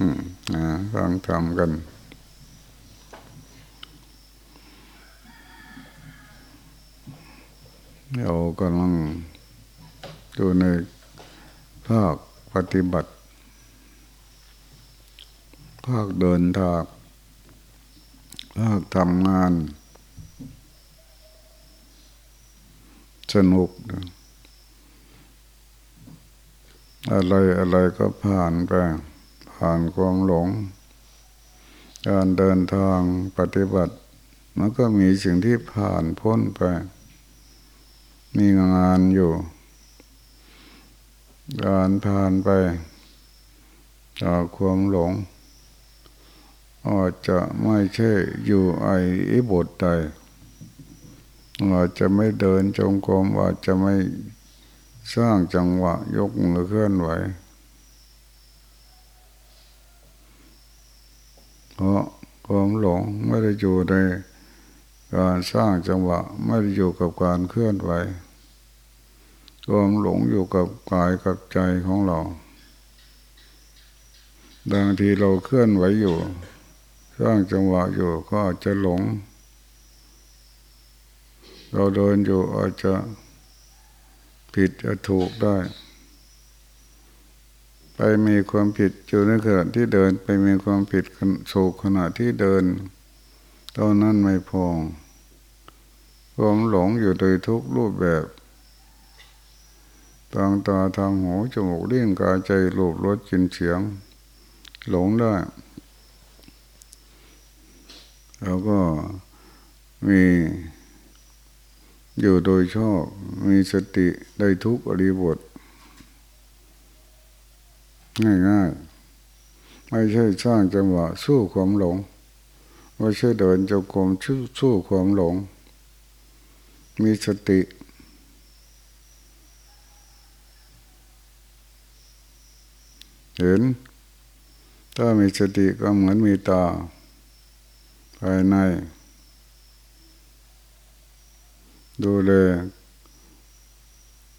อืมอ่าฟังทำกัน เรากำลังดูในภาคปฏิบัติ ภาคเดินทางภาคทำงาน สนุก อะไรอะไรก็ผ่านไป ผ่านความหลง การเดินทางปฏิบัติ มันก็มีสิ่งที่ผ่านพ้นไป มีงานอยู่ การผ่านไปจากความหลงอาจจะไม่ใช่อยู่ไออิบทใดอาจจะไม่เดินจงกรมอาจจะไม่สร้างจังหวะยกมือเคลื่อนไหว เพราะความหลงไม่ได้อยู่ในการสร้างจังหวะไม่ได้อยู่กับการเคลื่อนไหวความหลงอยู่กับกายกับใจของเราบางทีเราเคลื่อนไหวอยู่ สร้างจังหวะอยู่ก็อาจจะหลง เราเดินอยู่อาจจะผิดจะถูกได้ ไปมีความผิดอยู่ในขณะที่เดิน ไปมีความผิดโศกขณะที่เดินตอนนั้นไม่พองความหลงอยู่โดยทุกรูปแบบทางตาทางหูจมูกลิ้นกายใจรูปรสกลิ่นเสียง หลงได้แล้วก็มีอยู่โดยชอบ มีสติได้ทุกอริบท ง่ายๆ ไม่ใช่สร้างจังหวะสู้ความหลง ไม่ใช่เดินจงกรมสู้ความหลง มีสติเห็น ถ้ามีสติก็เหมือนมีตาภายใน ดูแล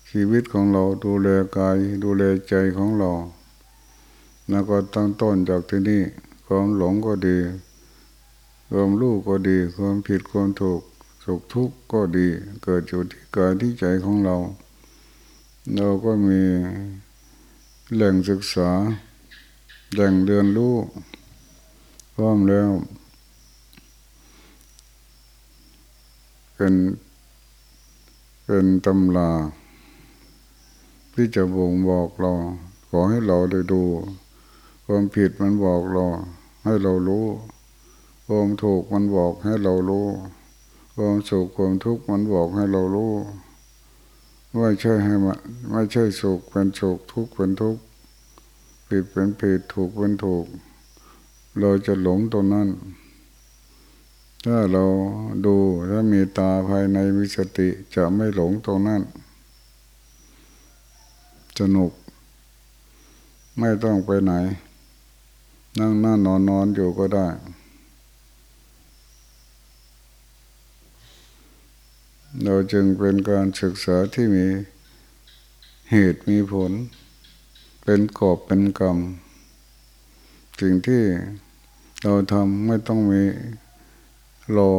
ชีวิตของเราดูแลกาย ดูแลใจของเรา แล้วก็ตั้งต้นจากที่นี่ความหลงก็ดี ความรู้ก็ดี ความผิดความถูกสุขทุกข์ก็ดี เกิดอยู่ที่กายที่ใจของเรา เราก็มีแหล่งศึกษา แหล่งเรียนรู้พร้อมแล้ว เป็นเป็นตำราที่จะบ่งบอกเรา ขอให้เราได้ดู ความผิดมันบอกเรา ให้เรารู้ ความถูกมันบอกให้เรารู้ ความสุขความทุกข์มันบอกให้เรารู้ไม่ใช่ให้มาไม่ใช่สุขเป็นสุขทุกข์เป็นทุกข์ผิดเป็นผิดถูกเป็นถูก เราจะหลงตรงนั้น ถ้าเราดูถ้ามีตาภายในมีสติจะไม่หลงตรงนั้นสนุก ไม่ต้องไปไหน นั่งนั่งนอนนอนอยู่ก็ได้ เราจึงเป็นการศึกษาที่มีเหตุมีผล เป็นกอบเป็นกรรมสิ่งที่เราทำไม่ต้องมีรอ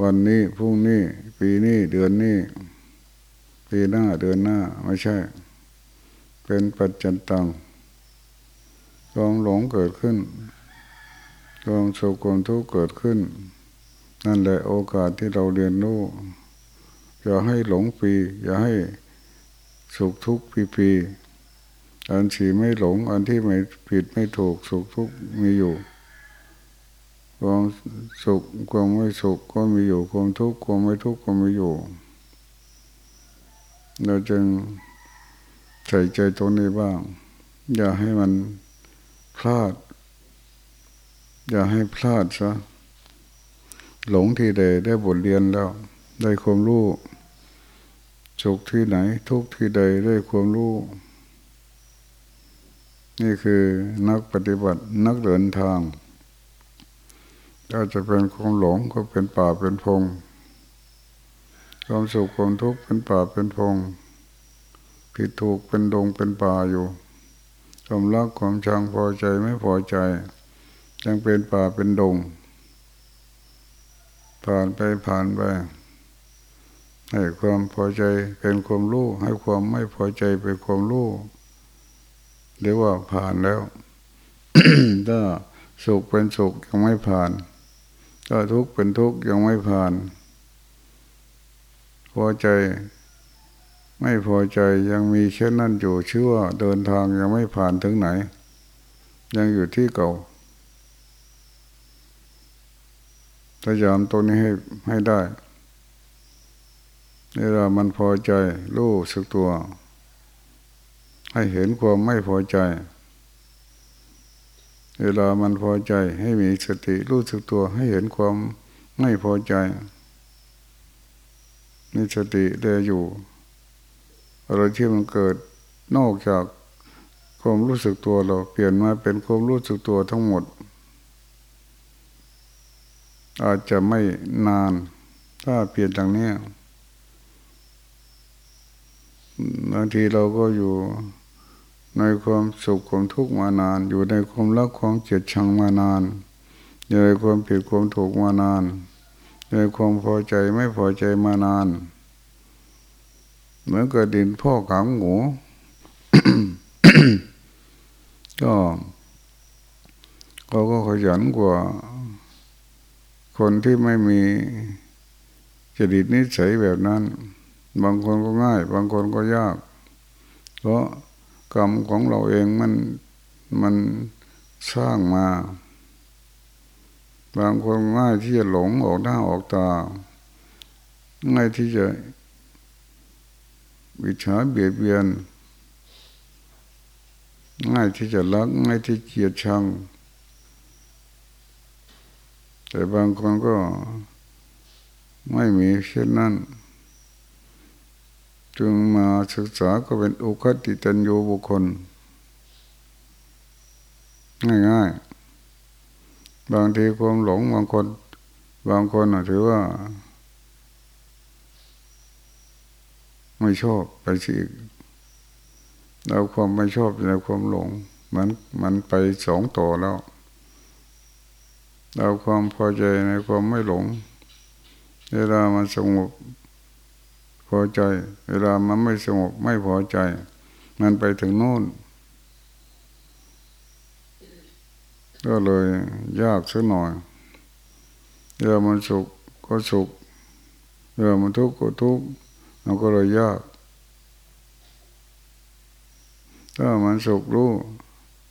วันนี้พรุ่งนี้ ปีนี้เดือนนี้ ปีหน้าเดือนหน้า ไม่ใช่ เป็นปัจจันตัง ความหลงเกิดขึ้นความโศกความทุกข์เกิดขึ้น นั่นแหละโอกาสที่เราเรียนรู้อย่าให้หลงปี อย่าให้สุขทุกข์ปีปีอันสีไม่หลง อันที่ไม่ผิดไม่ถูกสุขทุกข์มีอยู่ความสุขความไม่สุขก็มีอยู่ความทุกข์ความไม่ทุกข์ก็มีอยู่เราจึงใส่ใจตรงนี้บ้าง อย่าให้มัน พลาด อย่าให้พลาดซะหลงที่ใดได้บทเรียนแล้ว ได้ความรู้สุขที่ไหน ทุกที่ใดได้ความรู้นี่คือนักปฏิบัตินักเดินทางถ้าจะเป็นความหลงก็เป็นป่าเป็นพงความสุขความทุกข์เป็นป่าเป็นพงผิดถูกเป็นดงเป็นป่าอยู่ ความรักความชังพอใจไม่พอใจยังเป็นป่าเป็นดง ผ่านไปผ่านไปให้ความพอใจเป็นความรู้ให้ความไม่พอใจเป็นความรู้เรียกว่าผ่านแล้วถ้าสุขเป็นสุขยังไม่ผ่านถ้าทุกข์เป็นทุกข์ยังไม่ผ่าน พอใจ ไม่พอใจยังมีเช่นนั้นอยู่ชื่อว่าเดินทางยังไม่ผ่านถึงไหน ยังอยู่ที่เก่าพยายามตัวนี้ให้ให้ได้เวลามันพอใจรู้สึกตัว ให้เห็นความไม่พอใจ เวลามันพอใจให้มีสติรู้สึกตัว ให้เห็นความไม่พอใจมีสติเดอยู่ อะไรที่มันเกิดนอกจากความรู้สึกตัวเราเปลี่ยนมาเป็นความรู้สึกตัวทั้งหมด อาจจะไม่นาน ถ้าเปลี่ยนอย่างนี้บางทีเราก็อยู่ในความสุขความทุกข์มานาน อยู่ในความรักความเกลียดชังมานาน อยู่ในความผิดความถูกมานานในความพอใจไม่พอใจมานาน เหมือนกับดินพ่อขังหมูก็เขาก็ขยันกว่า คนที่ไม่มีจริตนิสัยแบบนั้น บางคนก็ง่าย บางคนก็ยาก เพราะกรรมของเราเองมันมันสร้างมา บางคนง่ายที่จะหลงออกหน้าออกตา ง่ายที่จะ วิชาเบียดเบียน ง่ายที่จะรักง่ายที่เกลียดชัง แต่บางคนก็ไม่มีเช่นนั้น จึงมาศึกษาก็เป็นอุคติตันโยบุคคล ง่ายๆ บางทีความหลงบางคน บางคนถือว่า ไม่ชอบไปสิเราความไม่ชอบในความหลง มันมันไปสองต่อแล้วเราความพอใจในความไม่หลง เวลามันสงบพอใจ เวลามันไม่สงบไม่พอใจ มันไปถึงโน่น ก็เลยยากสักหน่อยเวลามันสุขก็สุขเวลามันทุกข์ก็ทุกข์ มันก็เลยยาก ถ้ามันสุขรู้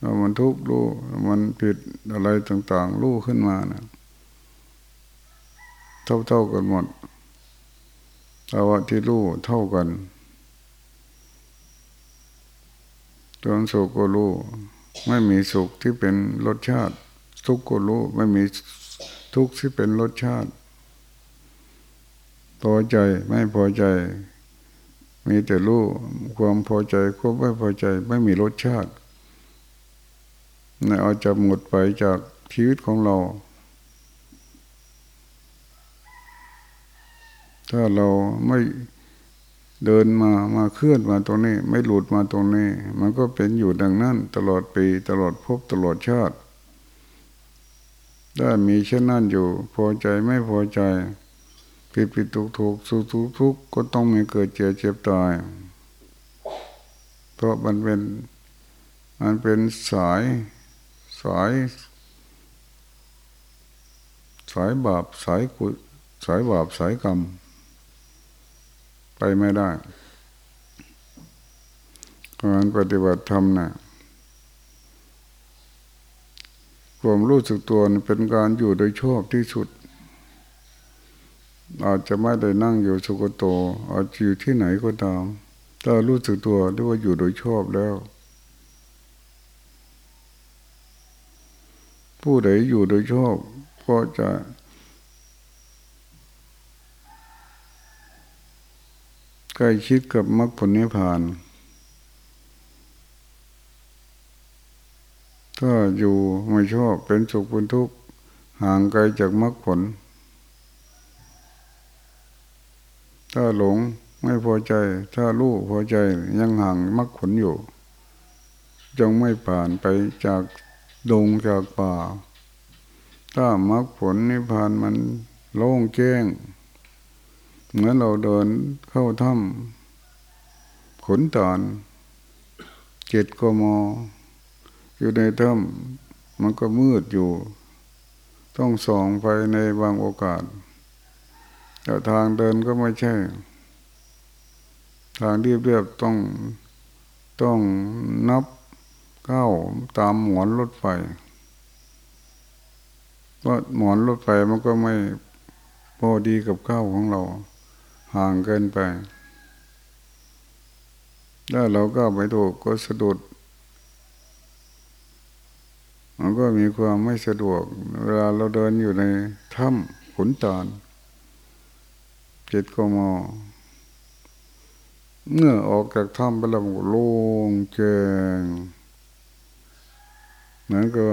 ถ้ามันทุกข์รู้มันผิดอะไรต่างๆรู้ขึ้นมานะเท่าๆกันหมดภาวะที่รู้เท่ากันตอนสุขก็รู้ไม่มีสุขที่เป็นรสชาติ ทุกข์ก็รู้ไม่มีทุกข์ที่เป็นรสชาติ พอใจไม่พอใจ มีแต่รู้ความพอใจควบไม่พอใจ ไม่มีรสชาตินอาจจะหมดไปจากชีวิตของเรา ถ้าเราไม่เดินมามาเคลื่อนมาตรงนี้ ไม่หลุดมาตรงนี้ มันก็เป็นอยู่ดังนั้น ตลอดปี ตลอดพบตลอดชาติถ้มีเช่นนั้นอยู่ พอใจไม่พอใจ ผิดผิดถูกถูกสุขทุกทุกก็ต้องมีเกิดเจ็บเจ็บตาย เพราะมันเป็นมันเป็นสายสาย สายบาปสายกุสายบาปสายกรรม ไปไม่ได้การปฏิบัติธรรมนะ่ะความรู้สึกตัวเป็นการอยู่โดยชอบที่สุด อาจจะไม่ได้นั่งอยู่สุกโต อาจจะอยู่ที่ไหนก็ตาม ถ้ารู้สึกตัวเรียกว่าอยู่โดยชอบแล้ว ผู้ใดอยู่โดยชอบก็จะใกล้ชิดกับมรรคผลนิพพาน ถ้าอยู่ไม่ชอบเป็นสุขเป็นทุกข์ห่างไกลจากมรรคผล ถ้าหลงไม่พอใจ ถ้ารู้พอใจยังห่างมรรคผลอยู่จงไม่ผ่านไปจากดงจากป่า ถ้ามรรคผลนิพพานมันโล่งแจ้งเหมือนเราเดินเข้าถ้ำขนตานเจ็ดกมอยู่ในถ้ำมันก็มืดอยู่ ต้องส่องไปในบางโอกาส แต่ทางเดินก็ไม่ใช่ ทางเรียบๆต้องต้องนับเก้าตามหมอนรถไฟเพราะหมอนรถไฟมันก็ไม่พอดีกับก้าวของเรา ห่างเกินไป ถ้าเราก็ไปถูกก็สะดุด มันก็มีความไม่สะดวก เวลาเราเดินอยู่ในถ้ำขุนตาล จ็ดกมเมื่อออกจากถ้ำไปแล้วโล่งแจ้งนั่นก็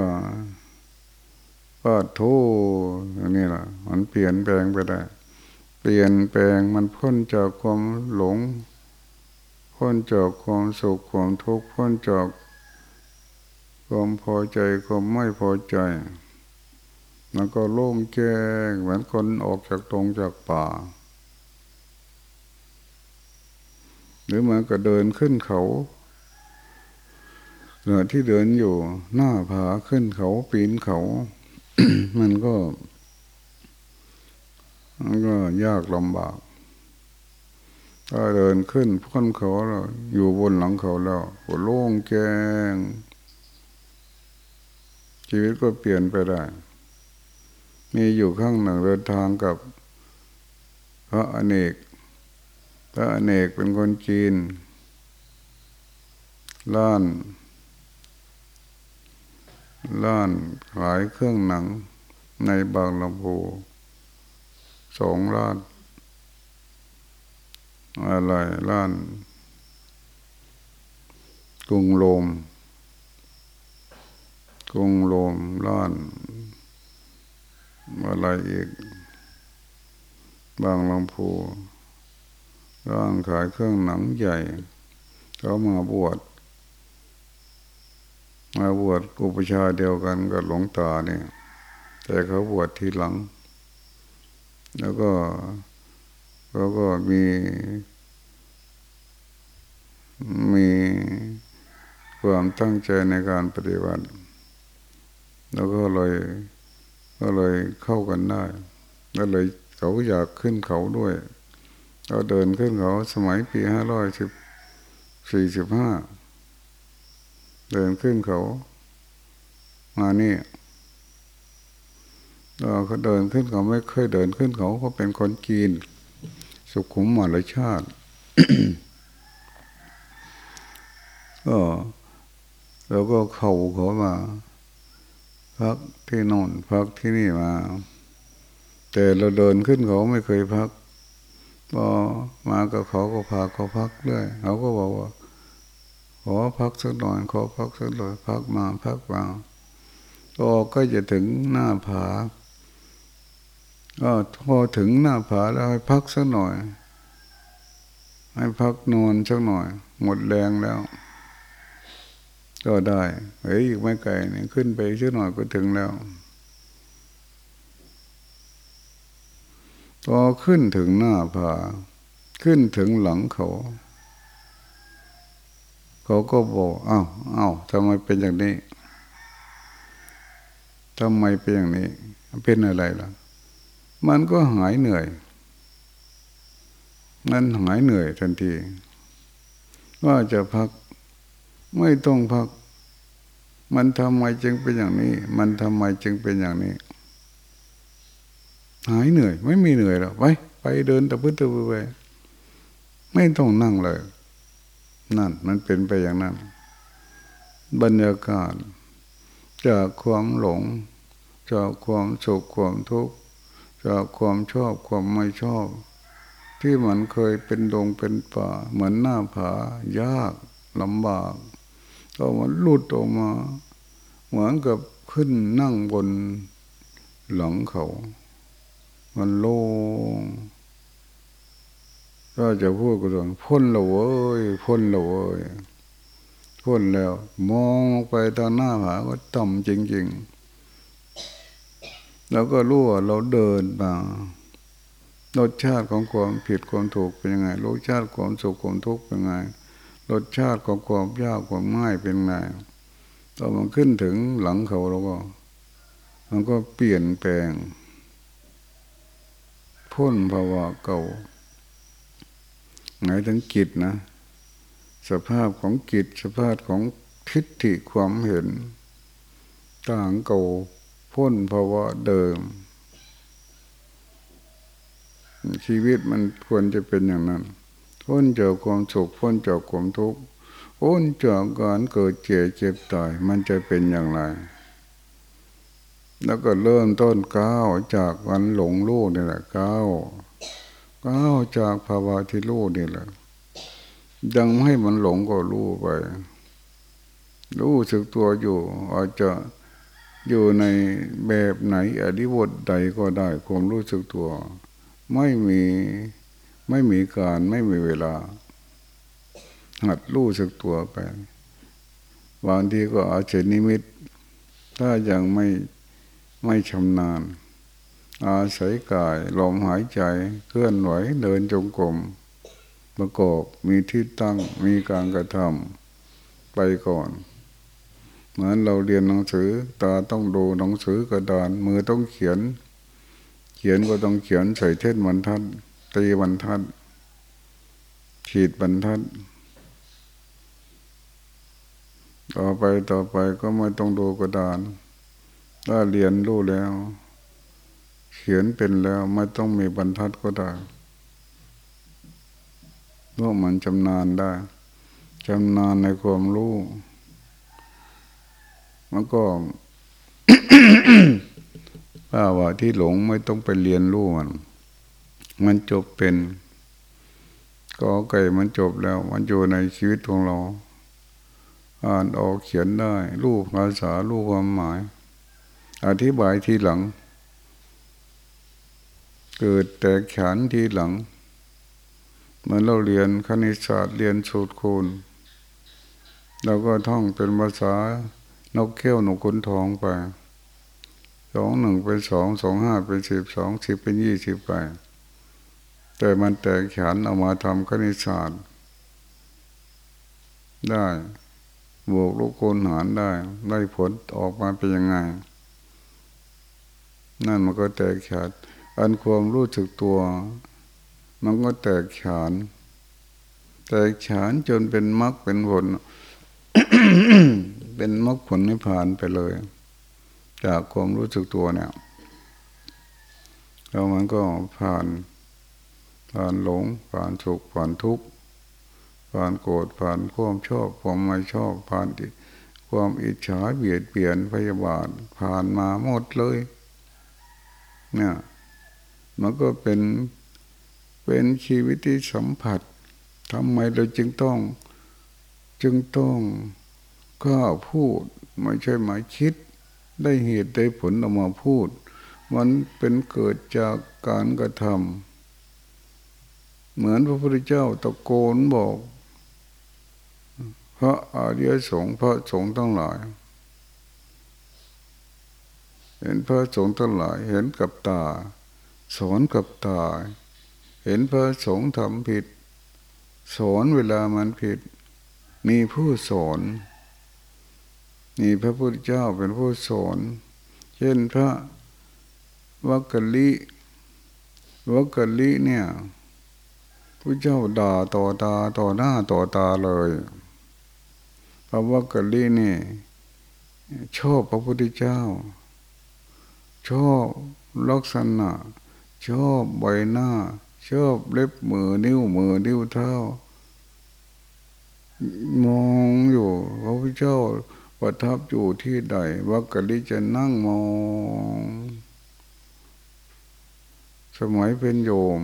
ว่าโทนี่แหละมันเปลี่ยนแปลงไปได้ เปลี่ยนแปลงมันพ้นจากความหลง พ้นจากความสุขความทุกข์พ้นจากความพอใจความไม่พอใจ มันก็โล่งแจ้งเหมือนคนออกจากตรงจากป่า หรือมันก็เดินขึ้นเขาเหนือที่เดินอยู่หน้าผาขึ้นเขาปีนเขา มันก็มันก็ยากลำบากถ้าเดินขึ้นพ้นเขาแล้วอยู่บนหลังเขาแล้วก็โล่งแจ้ง ชีวิตก็เปลี่ยนไปได้ มีอยู่ข้างหนึ่งเดินทางกับพระอเนก พระอเนกเป็นคนจีนล้านล้านขายเครื่องหนังในบางลำพูสองล้านอะไรล้านกรุงโรมกรุงโรมล้านอะไรอีก บางลำพู ร้านขายเครื่องหนังใหญ่เขามาบวชมาบวชอุปชาเดียวกันกับหลวงตาเนี่ย แต่เขาบวชทีหลัง แล้วก็เขาก็มี มีความตั้งใจในการปฏิบัติ แล้วก็เลยก็เลยเข้ากันได้ แล้วเลยเขาอยากขึ้นเขาด้วย เราเดินขึ้นเขาสมัยปีห้าร้อยสิบสี่สิบห้าเดินขึ้นเขา มานี่เราเขาเดินขึ้นเขาไม่เคยเดินขึ้นเขาเขาเป็นคนจีน สุขุมมารชาติก็แล้วก็เข่าเขามาพักที่นอนพักที่นี่มา แต่เราเดินขึ้นเขาไม่เคยพัก พอมากับเขาก็พาเขาพักเรื่อยเขาก็บอกว่าขอพักสักหน่อยขอพักสักหน่อยพักมาพักมาก็ก็จะถึงหน้าผาก็พอถึงหน้าผาแล้วให้พักสักหน่อย ให้พักนอนสักหน่อย หมดแรงแล้ว ก็ได้เฮ้ยไม่ไกลนี่ขึ้นไปสักหน่อยก็ถึงแล้ว พอขึ้นถึงหน้าผาขึ้นถึงหลังเขา เขาก็บอกอ้าวอ้าวทำไมเป็นอย่างนี้ทำไมเป็นอย่างนี้ เป็นอะไรล่ะ มันก็หายเหนื่อย มันหายเหนื่อยทันทีว่าจะพักไม่ต้องพัก มันทำไมจึงเป็นอย่างนี้ มันทำไมจึงเป็นอย่างนี้ หายเหนื่อย ไม่มีเหนื่อยหรอกไปไปเดินตะพื้นตะพื้นไปไม่ต้องนั่งเลย นั่นมันเป็นไปอย่างนั้น บรรยากาศ จากความหลง จากความสุขความทุกข์จากความชอบความไม่ชอบ ที่มันเคยเป็นดงเป็นป่า เหมือนหน้าผายากลำบากก็มันลุดออกมา เหมือนกับขึ้นนั่งบนหลังเขา มันโล่งก็จะพูดกันพ้นละเว้ยพ้นละเว้ยพ้นแล้ว มองไปทางหน้าผาก็ต่ำจริง ๆ แล้วก็รู้ว่าเราเดินมารสชาติของความผิดความถูกเป็นยังไงรสชาติความสุขความทุกข์เป็นยังไงรสชาติของความยากความง่ายเป็นไงตอนมันขึ้นถึงหลังเขาเราก็ มันก็เปลี่ยนแปลง พ้นภาวะเก่าหมายถึงกิจนะ สภาพของกิจสภาพของทิฏฐิความเห็น ต่างเก่าพ้นภาวะเดิม ชีวิตมันควรจะเป็นอย่างนั้น พ้นจากความสุขพ้นจากความทุกข์พ้นจากการเกิดเจ็บเจ็บตายมันจะเป็นอย่างไร แล้วก็เริ่มต้นก้าวจากวันหลงลูกนี่แหละก้าวก้าวจากภาวะที่ลูกนี่แหละ ยังให้มันหลงก็รู้ไป รู้สึกตัวอยู่ อาจจะอยู่ในแบบไหนอธิบทใดก็ได้ความรู้สึกตัว ไม่มีไม่มีการไม่มีเวลา หัดรู้สึกตัวไปบางทีก็อาจจะนิมิต ถ้ายังไม่ ไม่ชำนาญ อาศัยกายลมหายใจเคลื่อนไหวเดินจงกรมประกอบมีที่ตั้งมีการกระทำไปก่อนเหมือนเราเรียนหนังสือตาต้องดูหนังสือกระดานมือต้องเขียน เขียนก็ต้องเขียนใส่เทศบรรทัดตีบรรทัด ขีดบรรทัด ต่อไปต่อไปก็ไม่ต้องดูกระดาน ถ้าเรียนรู้แล้ว เขียนเป็นแล้วไม่ต้องมีบรรทัดก็ได้เพราะมันชำนาญได้ชำนาญในความรู้ มันก็ป้าว่าที่หลงไม่ต้องไปเรียนรู้มัน มันจบเป็น ก็ไก่มันจบแล้ว มันอยู่ในชีวิตของเรา อ่านออกเขียนได้ รูปภาษารูปความหมาย อธิบายทีหลัง เกิดแต่ขานทีหลังเหมือนเราเรียนคณิตศาสตร์เรียนสูตรคูณเราก็ท่องเป็นภาษานกเขี้ยวนกขุนทองไปสองหนึ่งเป็นสองสองห้าเป็นสิบสองสิบเป็นยี่สิบไป แต่มันแตกฉานเอามาทำคณิตศาสตร์ ได้ บวกลูกคูณหารได้ ได้ผลออกมาเป็นยังไง นั่นมันก็แตกฉานอันความรู้สึกตัว มันก็แตกฉาน แตกฉานจนเป็นมรรคเป็นผล เป็นมรรคผลนิพพานไปเลย จากความรู้สึกตัวเนี่ยแล้วมันก็ผ่านผ่านหลงผ่านสุขผ่านทุกข์ผ่านโกรธผ่านความชอบความไม่ชอบผ่านความอิจฉาเบียดเบียนพยาบาทผ่านมาหมดเลย เนี่ยมันก็เป็นเป็นชีวิตที่สัมผัสทำไมเราจึงต้อง จึงต้องก้าพูดไม่ใช่หมายคิด ได้เหตุได้ผลออกมาพูด มันเป็นเกิดจากการกระทำเหมือนพระพุทธเจ้าตะโกนบอก พระอริยสงฆ์พระสงฆ์ทั้งหลาย เห็นพระสงฆ์ทั้งหลายเห็นกับตา สอนกับตา เห็นพระสงฆ์ทำผิด สอนเวลามันผิด มีผู้สอนมีพระพุทธเจ้าเป็นผู้สอนเช่นพระวักกะลิวักกะลิเนี่ยพระเจ้าด่าต่อตาต่อหน้าต่อตาเลยพระวักกะลินี่ชอบพระพุทธเจ้า ชอบลักษณะ ชอบใบหน้า ชอบเล็บมือนิ้วมือนิ้วเท้ามองอยู่พระพุทธเจ้าประทับอยู่ที่ใดวักกะลิจะนั่งมอง สมัยเป็นโยม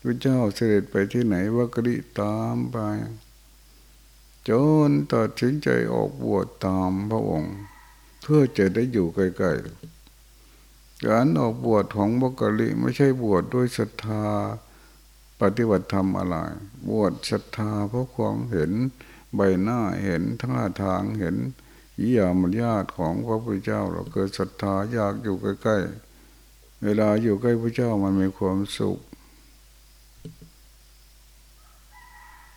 พระเจ้าเสด็จไปที่ไหนวักกะลิตามไป จนตัดสินใจออกบวชตามพระองค์ เพื่อจะได้อยู่ใกล้ๆการออกบวชของบกลิไม่ใช่บวชดด้วยศรัทธาปฏิบัติธรรมอะไร บวชศรัทธาเพราะความเห็นใบหน้าเห็นท่าทางเห็นอิยามญาติของพระพุทธเจ้า เราเกิดศรัทธาอยากอยู่ใกล้ๆ เวลาอยู่ใกล้พระเจ้ามันมีความสุข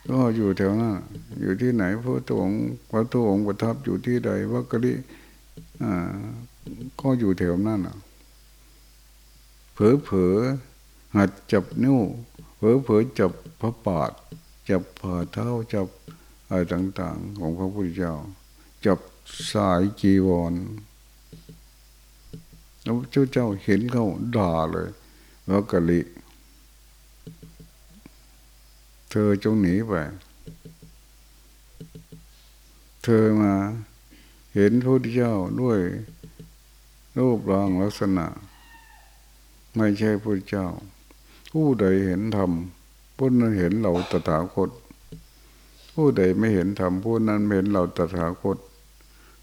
ก็อยู่แถวนั้นอยู่ที่ไหนพระตัวองค์พระตัวองค์ประทับอยู่ที่ใดวักกะลิ ก็อยู่แถวนั้นเผลอเผลอหัดจับนิ้วเผลอเผลอจับพระปาดจับผ่าเท้าจับอะไรต่าง ๆ ของพระพุทธเจ้า จับสายจีวรแล้วเจ้าเจ้าเห็นเขาด่าเลยวักกะลิ เธอจงหนีไป เธอมา เห็นพระพุทธเจ้าด้วยรูปร่างลักษณะ ไม่ใช่พระเจ้า ผู้ใดเห็นธรรมผู้นั้นเห็นเราตถาคต ผู้ใดไม่เห็นธรรมผู้นั้นเห็นเราตถาคต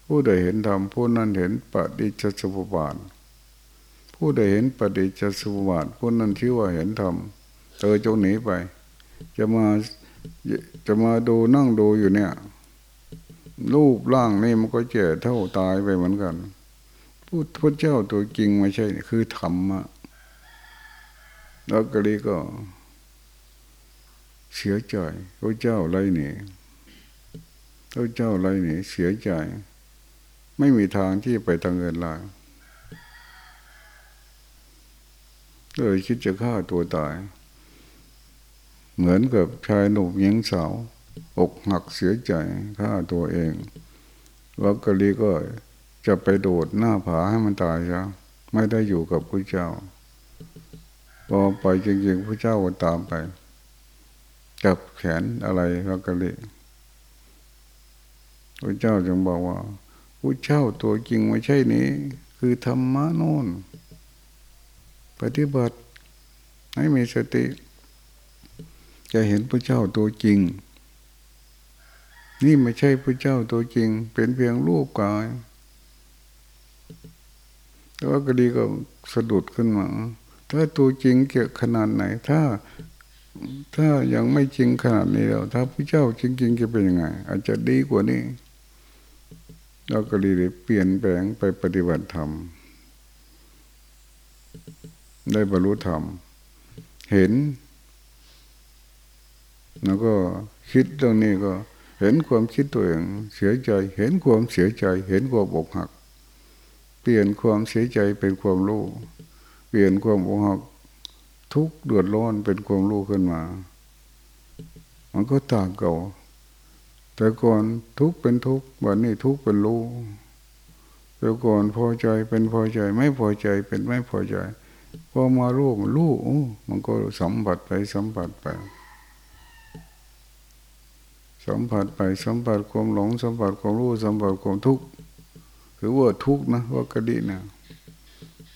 ผู้ใดเห็นธรรมผู้นั้นเห็นปฏิจจสมุปบาทผู้ใดเห็นปฏิจจสมุปบาทผู้นั้นชื่อว่าเห็นธรรมเธอจงหนีไป จะมาจะมาดูนั่งดูอยู่เนี่ย รูปร่างนี่มันก็เจ็เท่าตายไปเหมือนกันพุทธเจ้าตัวจริงไม่ใช่ คือธรรมะแล้วก็เลยก็เสียใจพระเจ้าไรนี่พระเจ้าไรนี่เสียใจ ไม่มีทางที่ไปทางเงินลายเลยคิดจะฆ่าตัวตาย เหมือนกับชายหนุ่มหญิงสาว อกหักเสียใจฆ่าตัวเองแล้วกะลีก็จะไปโดดหน้าผาให้มันตายซะไม่ได้อยู่กับพระเจ้าพอไปจริงๆพระเจ้าก็ตามไป จับแขนอะไรแล้วกะลีพระเจ้าจึงบอกว่าพระเจ้าตัวจริงไม่ใช่นี้ คือธรรมะโน่นปฏิบัติให้มีสติ จะเห็นพระเจ้าตัวจริง นี่ไม่ใช่พระเจ้าตัวจริง เป็นเพียงรูปกาย แต่ว่าก็ดีก็สะดุดขึ้นมา ถ้าตัวจริงเกี่ยขนาดไหน ถ้าถ้ายังไม่จริงขนาดนี้แล้ว ถ้าพระเจ้าจริง ๆ จะเป็นยังไง อาจจะดีกว่านี้เราก็ดีเลยเปลี่ยนแปลงไปปฏิบัติธรรม ได้บรรลุธรรม เห็น แล้วก็คิดเรื่องนี้ก็ เห็นความคิดตัวเองเสียใจ เห็นความเสียใจ เห็นความอกหัก เปลี่ยนความเสียใจเป็นความรู้เปลี่ยนความอกหัก ทุกเดือดร้อนเป็นความรู้ขึ้นมา มันก็ต่างเก่า แต่ก่อนทุกเป็นทุกวันนี้ทุกเป็นรู้แต่ก่อนพอใจเป็นพอใจ ไม่พอใจเป็นไม่พอใจพอมารู้มันรู้มันก็สัมผัสไปสัมผัสไป สัมผัสไปสัมผัสความหลงสัมผัสความรู้สัมผัสความทุกข์คือว่าทุกข์นะว่ากระดินะ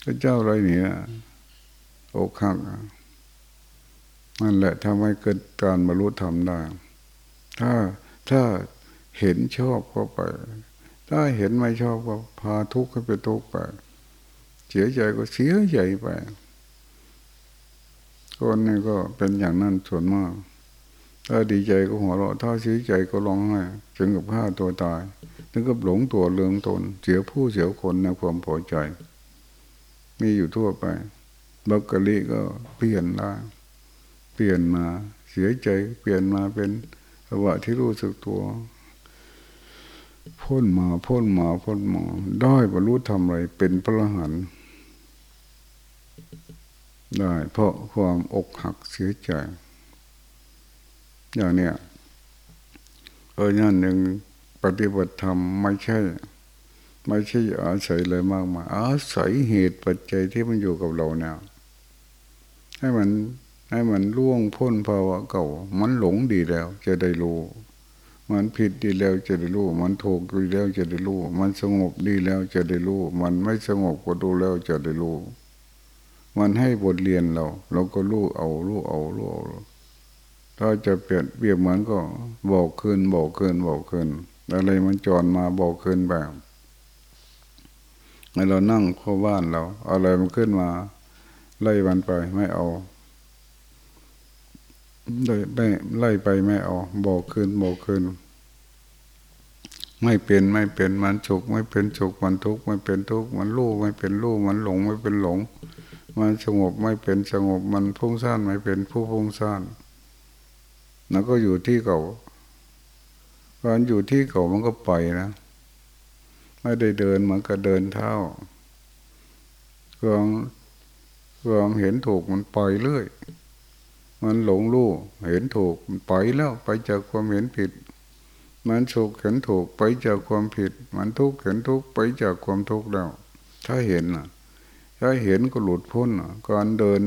พระเจ้าอะไรเนี่ยอกหักนั่นแหละทำให้เกิดการบรรลุธรรมได้ ถ้าถ้าเห็นชอบก็ไป ถ้าเห็นไม่ชอบก็พาทุกข์ให้ไปทุกข์ไป เสียใจก็เสียใจไป คนนี้ก็เป็นอย่างนั้นส่วนมาก ถ้าดีใจก็หัวเราะถ้าเสียใจก็ร้องไห้ถึงกับฆ่าตัวตายถึงกับหลงตัวเลืองตน เสียผู้เสียคนในความพอใจ มีอยู่ทั่วไปบักกะลีก็เปลี่ยนได้เปลี่ยนมาเสียใจเปลี่ยนมาเป็นภาวะที่รู้สึกตัวพ้นมาพ้นมาพ้นมาได้บรรลุทำอะไรเป็นพระหันได้ เพราะความอกหักเสียใจ อย่างเนี้ยเออนั่นหนึ่งปฏิบัติธรรมไม่ใช่ ไม่ใช่อาศัยเลยมากมายอาศัยเหตุปัจจัยที่มันอยู่กับเราเนี่ยให้มันให้มันล่วงพ้นภาวะเก่า มันหลงดีแล้ว จะได้รู้ มันผิดดีแล้วจะได้รู้ มันถูกดีแล้วจะได้รู้ มันสงบดีแล้วจะได้รู้ มันไม่สงบก็ดูแล้วจะได้รู้ มันให้บทเรียนเรา เราก็รู้เอารู้เอารู้เอา ถ้าจะเปลี่ยนเปรียบเหมือนก็บอกคืนบอกคืนบอกคืนอะไรมันจอนมาบอกคืนแบบเรานั่งเข้าบ้านเราอะไรมันขึ้นมาไล่มันไปไม่เอาไล่ไล่ไปไม่เอาบอกคืนบอกคืนไม่เป็นไม่เป็นมันสุขไม่เป็นสุขมันทุกข์ไม่เป็นทุกข์มันรู้ไม่เป็นรู้มันหลงไม่เป็นหลง มันสงบไม่เป็นสงบมันพุ่งซ่านไม่เป็นผู้พุ่งซ่าน แล้วก็อยู่ที่เก่าการอยู่ที่เก่ามันก็ไปนะไม่ได้เดินมันก็เดินเท้าความความเห็นถูกมันปล่อยเรื่อย มันหลงรู้เห็นถูกมันปล่อยแล้วไปจากความเห็นผิด มันสุขเห็นถูกไปจากความผิด มันทุกข์เห็นทุกข์ไปจากความทุกข์แล้ว ถ้าเห็นอะถ้าเห็นก็หลุดพ้นการเดิน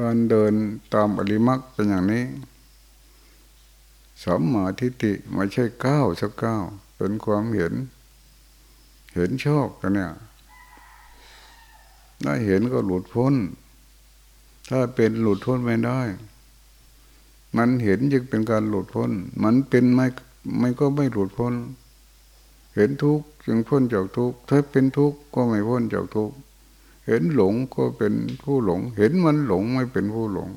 การเดินตามอริมักเป็นอย่างนี้ สัมมาทิฏฐิไม่ใช่ก้าวสักก้าวเป็นความเห็น เห็นชอบกันเนี่ยถ้าเห็นก็หลุดพ้น ถ้าเป็นหลุดพ้นไม่ได้ มันเห็นจึงเป็นการหลุดพ้น มันเป็นไม่ไม่ก็ไม่หลุดพ้น เห็นทุกข์จึงพ้นจากทุกข์ ถ้าเป็นทุกข์ก็ไม่พ้นจากทุกข์ เห็นหลงก็เป็นผู้หลง เห็นมันหลงไม่เป็นผู้หลง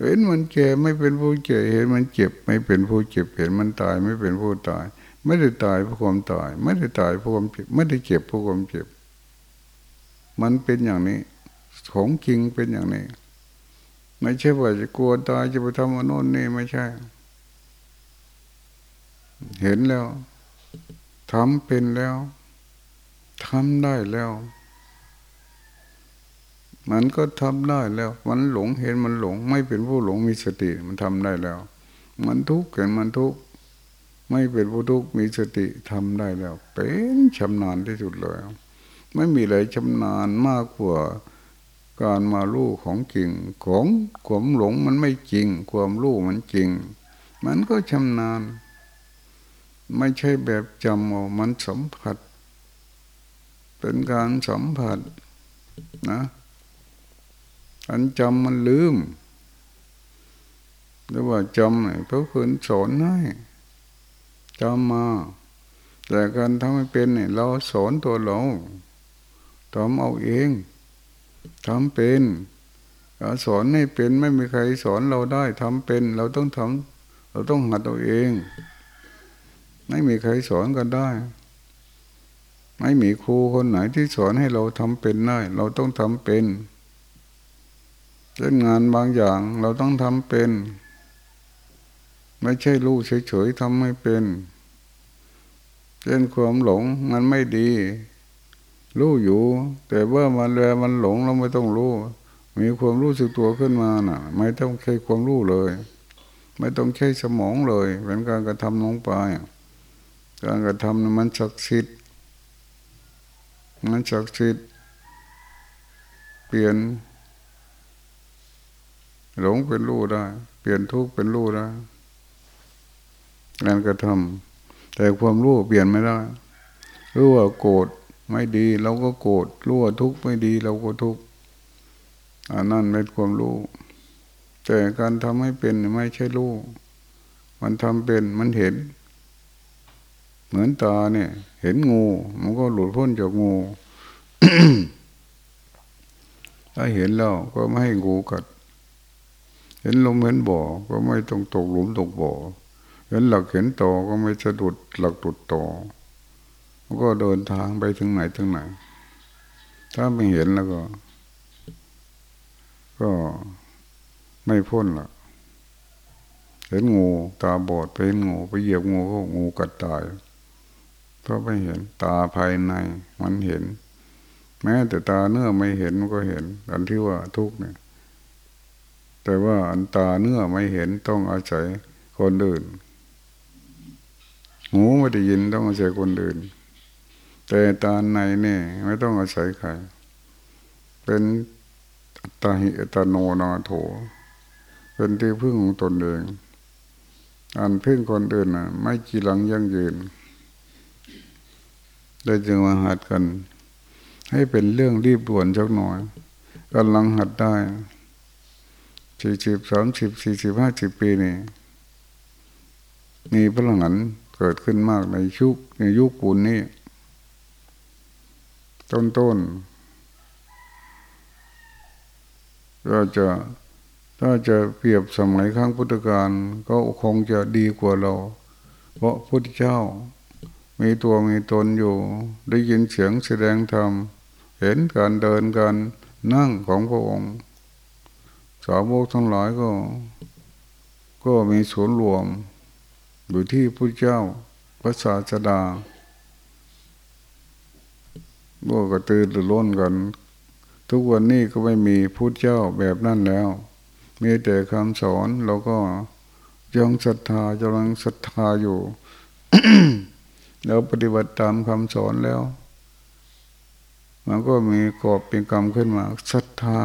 เห็นมันแก่ไม่เป็นผู้แก่เห็นมันเจ็บไม่เป็นผู้เจ็บเห็นมันตายไม่เป็นผู้ตาย ไม่ได้ตายเพราะความตาย ไม่ได้ตายเพราะความเจ็บไม่ได้เจ็บเพราะความเจ็บ มันเป็นอย่างนี้ ของจริงเป็นอย่างนี้ ไม่ใช่ว่าจะกลัวตายจะไปทำอนุนนี่ไม่ใช่ เห็นแล้วทำเป็นแล้วทำได้แล้ว มันก็ทำได้แล้ว มันหลงเห็นมันหลง ไม่เป็นผู้หลงมีสติมันทำได้แล้ว มันทุกข์เห็นมันทุกข์ไม่เป็นผู้ทุกข์มีสติทำได้แล้ว เป็นชำนาญที่สุดเลยไม่มีอะไรชำนาญมากกว่าการมาลู่ของจริงของความหลงมันไม่จริง ความรู้มันจริง มันก็ชำนาญ ไม่ใช่แบบจำเอามันสัมผัส เป็นการสัมผัสนะ อันจำมันลืมหรือว่าจำเพระคุณสอนให้จำมา แต่การทำให้เป็นเนี่ยเราสอนตัวเราทำเอาเองทำเป็นสอนให้เป็นไม่มีใครสอนเราได้ทำเป็น เราต้องทำเราต้องหัดเอาเอง ไม่มีใครสอนกันได้ ไม่มีครูคนไหนที่สอนให้เราทำเป็นได้ เราต้องทำเป็น เล่นงานบางอย่างเราต้องทำเป็น ไม่ใช่รู้เฉยๆทำไม่เป็นเล่นความหลงมันไม่ดี รู้อยู่ แต่ว่ามันเวลามันหลงเราไม่ต้องรู้ มีความรู้สึกตัวขึ้นมาน่ะ ไม่ต้องใช้ความรู้เลย ไม่ต้องใช้สมองเลยเป็นการกระทำลงไปการกระทำมันศักดิ์สิทธิ์มันศักดิ์สิทธิ์เปลี่ยน หลงเป็นรู้ได้ เปลี่ยนทุกข์เป็นรู้ได้การกระทำแต่ความรู้เปลี่ยนไม่ได้รู้ว่าโกรธไม่ดีเราก็โกรธรู้ว่าทุกข์ไม่ดีเราก็ทุกข์อันนั้นเป็นความรู้ แต่การทำให้เป็นไม่ใช่รู้มันทำเป็นมันเห็น เหมือนตาเนี่ย เห็นงู มันก็หลุดพ้นจากงูถ้าเห็นแล้วก็ไม่ให้งูกัด เห็นลมเห็นบ่อก็ไม่ต้องตกหลุมตกบ่อเห็นหลักเห็นต่อก็ไม่สะดุดหลักตุดต่อก็เดินทางไปถึงไหนถึงไหน ถ้าไม่เห็นแล้วก็ ก็ไม่พ้นละเห็นงูตาบอดไปเห็นงูไปเหยียบงูก็งูกัดตายเพราะไม่เห็นตาภายในมันเห็น แม้แต่ตาเนื้อไม่เห็นมันก็เห็นอันที่ว่าทุกเนี่ย แต่ว่าอันตาเนื้อไม่เห็นต้องอาศัยคนอื่น หูไม่ได้ยินต้องอาศัยคนอื่น แต่ตาในนี่ไม่ต้องอาศัยใคร เป็นตาหิตาโนนาโถ เป็นที่พึ่งของตนเอง อันพึ่งคนอื่นน่ะไม่จีหลังยั่งยืนได้จึงมาหัดกัน ให้เป็นเรื่องรีบด่วนสักหน่อยกำลังหัดได้ สี่สิบสามสิบสี่สิบห้าสิบปีนี่มีพลังงานเกิดขึ้นมากในชุกในยุคปุ่นนี้ต้นต้นก็จะถ้าจะเปรียบสมัยครั้งพุทธกาลก็คงจะดีกว่าเรา เพราะพุทธเจ้า มีตัวมีตนอยู่ ได้ยินเสียงแสดงธรรม เห็นการเดินการนั่งของพระองค์ สาวกทั้งหลายก็ ก็มีศูนรวม อยู่ที่พระเจ้าพระศาสดาโลกก็ตื่นร้นกัน ทุกวันนี้ก็ไม่มีพุทธเจ้าแบบนั้นแล้ว มีแต่คำสอนเราก็ยังศรัทธาจะยังศรัทธาอยู่แล้วปฏิบัติตามคำสอนแล้ว มันก็มีกอบเป็นกรรมขึ้นมาศรัทธา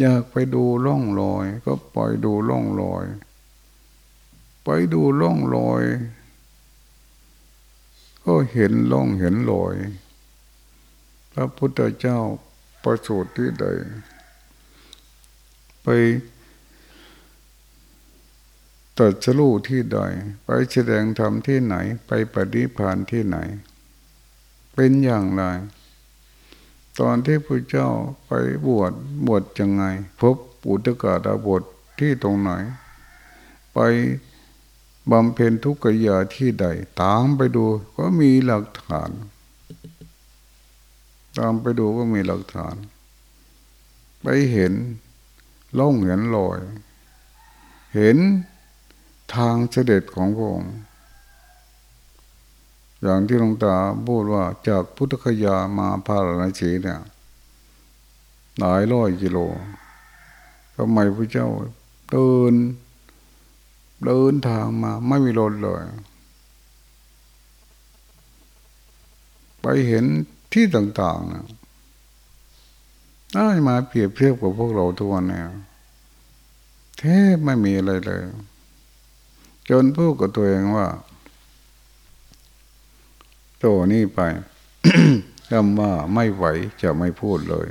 อยากไปดูล่องลอย ก็ปล่อยดูล่องลอย ไปดูล่องลอย ก็เห็นล่องเห็นลอย พระพุทธเจ้าประสูติที่ใด ไปตัดสู้ที่ใด ไปแสดงธรรมที่ไหน ไปปฏิพานที่ไหน เป็นอย่างไร ตอนที่พระเจ้าไปบวชบวชยังไง พบปุตกาดาบทที่ตรงไหน ไปบำเพ็ญทุกขยาที่ใด ตามไปดูก็มีหลักฐาน ตามไปดูก็มีหลักฐาน ไปเห็นล่องเห็นลอย เห็นทางเสด็จของพระองค์ อย่างที่หลวงตาพูดว่าจากพุทธคยามาพาราณสีเนี่ยหลายร้อยกิโลทำไมพระเจ้าเดินเดินทางมาไม่มีรถเลย ไปเห็นที่ต่างๆได้มาเปรียบเทียบกับพวกเราทุกวันเนี่ยแทบไม่มีอะไรเลย จนพูดกับตัวเองว่า โตนี่ไปคำว่าไม่ไหวจะไม่พูดเลย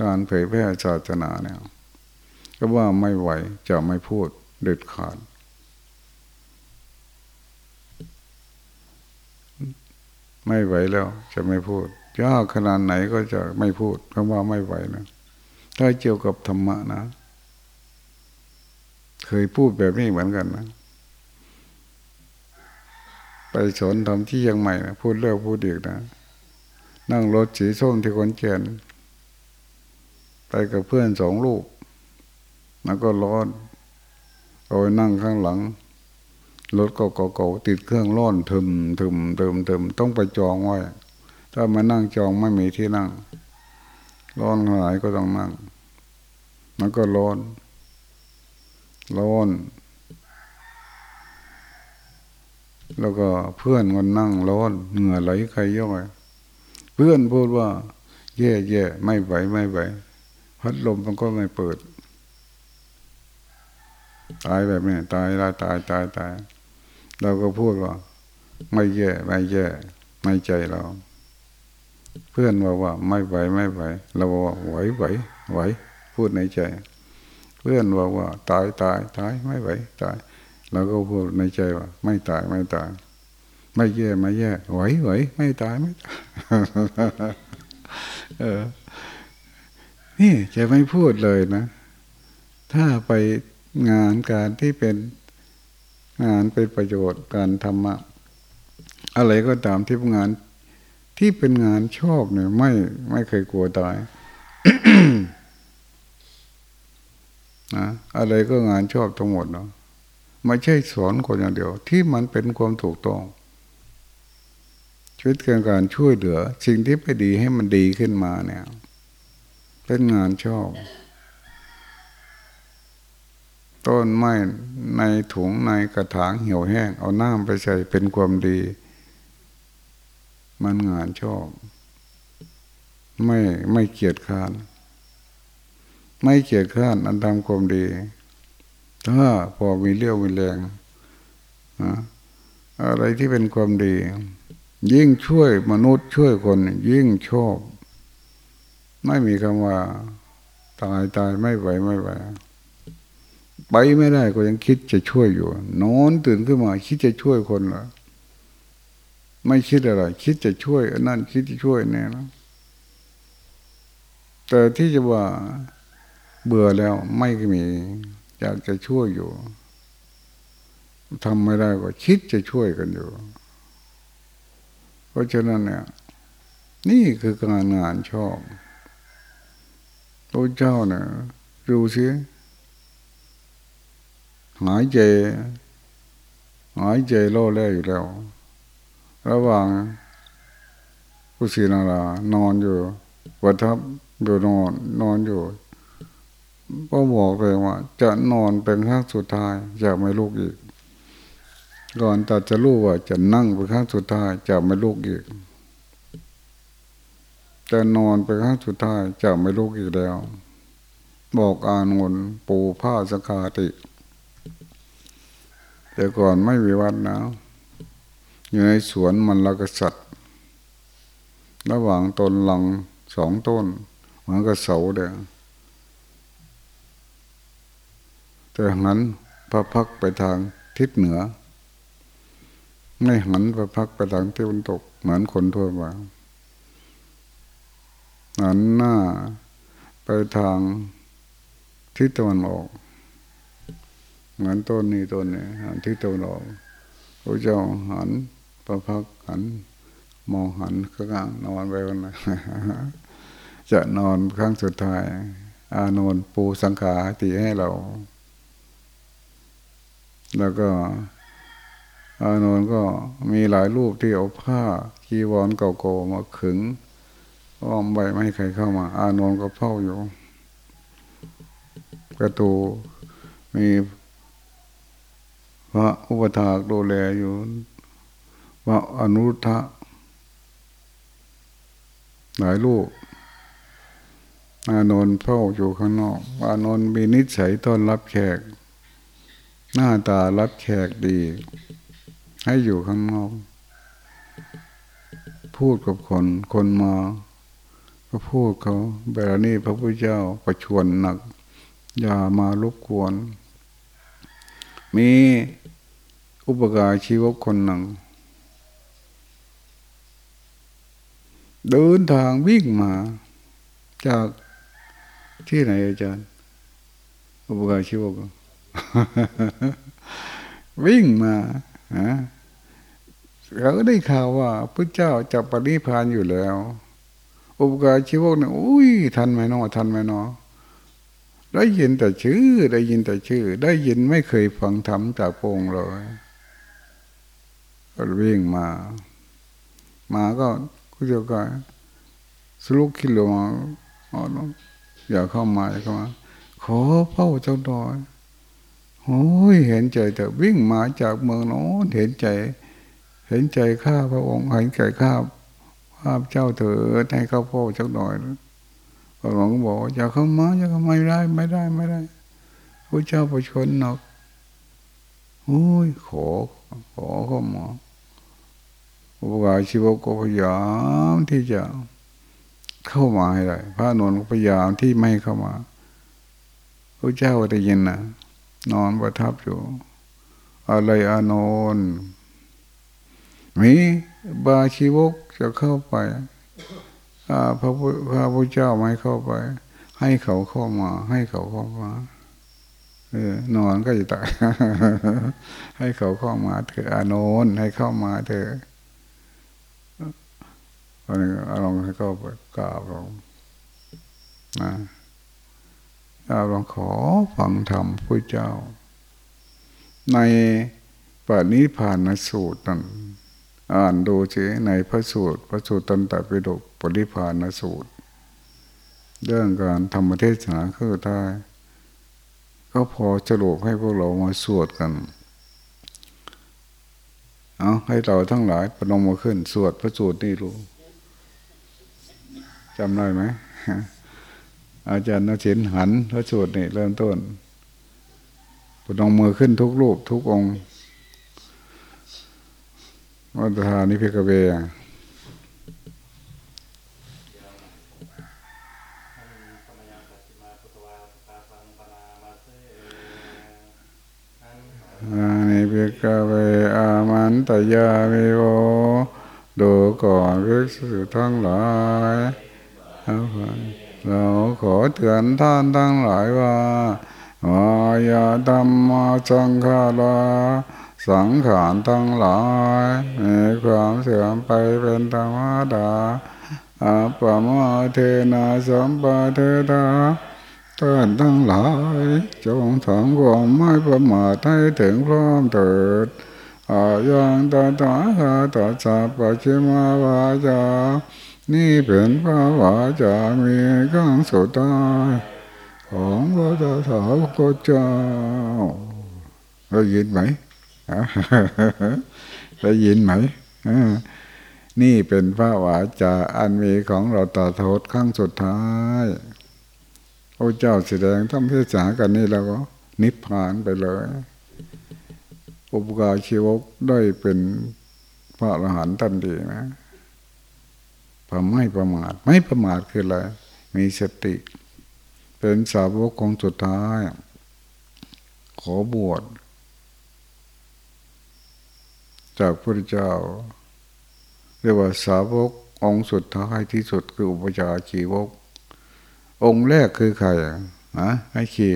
การเผยแพร่ศาสนาเนี่ยก็ว่าไม่ไหวจะไม่พูดเด็ดขาด ไม่ไหวแล้วจะไม่พูดยากขนาดไหนก็จะไม่พูดคำว่าไม่ไหวนะถ้าเกี่ยวกับธรรมะนะ เคยพูดแบบนี้เหมือนกันนะ ไปสอนทำที่ยังใหม่นะพูดเลิกพูดอีกนะ นั่งรถสีส้มที่คนเกียนไปกับเพื่อนสองลูกมันก็ร้อนเอานั่งข้างหลังรถก็เก่าๆติดเครื่องร้อนทึมทึมเติมเติมต้องไปจองไว้ ถ้ามานั่งจองไม่มีที่นั่ง ร้อนขนาดก็ต้องนั่ง มันก็ร้อน ร้อน แล้วก็เพื่อนมันนั่งร้อนเหงื่อไหลใครย่อยเพื่อนพูดว่า แย่แย่ไม่ไหวไม่ไหวพัดลมมันก็ไม่เปิด ตายแบบนี้ตายล้วตายตายตายเราก็พูดว่า ไม่แย่ไม่แย่ไม่ใจเรา เพื่อนบอกว่า ไม่ไหวไม่ไหวเราบอกว่าไหวไหวไหวพูดในใจ เพื่อนบอกว่า ตายตายตายไม่ไหวตาย เราก็พูดในใจว่า ไม่ตายไม่ตาย ไม่แย่ไม่แย่ไหวไหวไม่ตายไม่ตายเออ นี่จะไม่พูดเลยนะ ถ้าไปงานการที่เป็นงานเป็นประโยชน์การธรรมะ อะไรก็ตามที่งานที่เป็นงานชอบเนี่ย ไม่ไม่เคยกลัวตายนะอะไรก็งานชอบทั้งหมดเนาะ ไม่ใช่สอนคนอย่างเดียว ที่มันเป็นความถูกต้องชีวิตการการช่วยเหลือ สิ่งที่ไม่ดีให้มันดีขึ้นมาเนี่ย เป็นงานชอบต้นไม้ในถุงในกระถางเหี่ยวแห้ง เอาน้ำไปใส่เป็นความดี มันงานชอบ ไม่ไม่เกียดค้าน ไม่เกียดค้านอันทำความดี ถ้าพอมีเรี่ยวมีแรงอะไรที่เป็นความดี ยิ่งช่วยมนุษย์ช่วยคน ยิ่งชอบ ไม่มีคำว่า ตายตายไม่ไหวไม่ไหวไปไม่ได้ก็ยังคิดจะช่วยอยู่ นอนตื่นขึ้นมา คิดจะช่วยคนเหรอไม่คิดอะไร คิดจะช่วยอันนั้นคิดจะช่วยแน่นะแต่ที่จะว่าเบื่อแล้วไม่มี อยากจะช่วยอยู่ทำไม่ได้ก็คิดจะช่วยกันอยู่ เพราะฉะนั้นเนี่ยนี่คือการงานชอบพระเจ้าเนี่ยดูสิหายใจหายใจโล่แล่อยู่แล้ว ระหว่างกุศินารานอนอยู่ประทับอยู่นอน นอนอยู่ ก็บอกเลยว่า จะนอนเป็นครั้งสุดท้ายจะไม่ลุกอีก ก่อนตัดจะรู้ว่าจะนั่งเป็นครั้งสุดท้ายจะไม่ลุกอีก จะนอนเป็นครั้งสุดท้ายจะไม่ลุกอีกแล้ว บอกอานนท์ปูผ้าสกาติ แต่ก่อนไม่มีวัดนะอยู่ในสวนมันละกษัตริย์ระหว่างต้นหลังสองต้น เหมือนกับเสาเดีย แต่หันพระพักไปทางทิศเหนือ ไม่หันพระพักไปทางทิศตะวันตก เหมือนคนทั่วไปหันหน้าไปทางทิศตะวันออก เหมือนต้นนี้ต้นนี้หันทิศตะวันออกพระเจ้าหันพระพักหันมองหันข้าง นอนไปวันไหนจะนอนครั้งสุดท้าย อานนท์ปูสังขาติให้เรา แล้วก็อานนท์ก็มีหลายรูปที่เอาผ้ากีวรเก่าๆมาขึงอ้อมใบไม่ให้ใครเข้ามา อานนท์ก็เฝ้าอยู่ ประตูมีพระอุปถากดูแลอยู่ว่าอนุทะหลายลูกอานนท์เฝ้าอยู่ข้างนอก อานนท์มีนิสัยต้อนรับแขก หน้าตารับแขกดี ให้อยู่ข้างนอก พูดกับคนคนมา ก็พูดเขาเบลนี่พระพุทธเจ้าประชวนหนัก อย่ามารบกวน มีอุปการชีวกคนหนึ่ง เดินทางวิ่งมา จากที่ไหนอาจารย์ อุปการชีวก วิ่งมาเราได้ข่าวว่าพระเจ้าจะปริพานอยู่แล้ว อุปการชีวกเนี่ยอุ้ยทันไหมนอทันไหมนอได้ยินแต่ชื่อ ได้ยินแต่ชื่อ ได้ยินไม่เคยฟังธรรมจากพงเลยก็วิ่งมา มาก็ก็จะก็สลุกคิโลมาอย่าเข้ามาอย่าเข้ามา ขอเฝ้าเจ้าดอย โอ้ยเห็นใจแต่วิ่งมาจากเมืองโน้นเห็นใจ เห็นใจข้าพระองค์เห็นใจข้าพระเจ้าเถิดให้เขาเฝ้าเจ้าดอยพระองค์บอกอย่าเข้ามาอย่าเข้ามาไม่ได้ไม่ได้ไม่ได้พระเจ้าประชนหนักโอ้ยขอขอเข้ามาอุปการชีวกก็พยายามที่จะเข้ามาให้ได้พระนนท์พยายามที่ไม่เข้ามาพระเจ้าได้ยินนะ นอนประทับอยู่ อะไรอานนท์มีบาชีวกจะเข้าไปพระพุทธพระพุทธเจ้าไม่เข้าไป ให้เขาเข้ามา ให้เขาเข้ามาเออนอนก็จะตายให้เขาเข้ามาเถอะอานนท์ให้เข้ามาเถอะตอนนี้ลองให้เข้าไปกราบลงนะ กราลองขอฟังธรรมพระเจ้า ในปณิพานสูตรนั้นอ่านดูสิในพระสูตร พระสูตรตันตปิฎกปณิพานสูตร เรื่องการธรรมเทศนาคือท้ก็พอจะลุให้พวกเรามาสวดกัน เอาให้เราทั้งหลายปนมมาขึ้นสวดพระสูตรนี่รู้จำได้ไหม อาจารย์นชินหันพระสูตรนี่เริ่มต้นปนมมือขึ้นทุกรูปทุกองค์วัฏานิพิกเวทานิ ภิกขะเวอามันตะยามิโวดูก่อนภิกษุทั้งหลายเราขอเตือนท่านทั้งหลายว่าวะยะธัมมา สังขาราสังขารทั้งหลายมีความเสื่อมไปเป็นธรรมดาอัปปะมาเทนะ สัมปาเทถะท่านทั้งหลาย จงทำความไม่ประมาทให้ถึงพร้อมเถิดอายังตาตาคาตาสัพปชิมาวาจา นี่เป็นพระวาจามีขั้งสุดท้ายของพระตถาคตเจ้าได้ยินไหมได้ยินไหมนี่เป็นพระวาจาอันมีของเราต่อโทษขั้งสุดท้ายโอ้เจ้าแสดงทำเทศนากันนี่แล้วก็ นิพพานไปเลยอุปการชีวกได้เป็นพระอรหันต์ทันทีนะ ประไม่ประมาท ไม่ประมาทคืออะไร มีสติ เป็นสาวกของสุดท้าย ขอบวช จากพระเจ้า เรียกว่าสาวกองสุดท้ายที่สุดคืออุปจาชีวก องค์แรกคือใครอะให้คี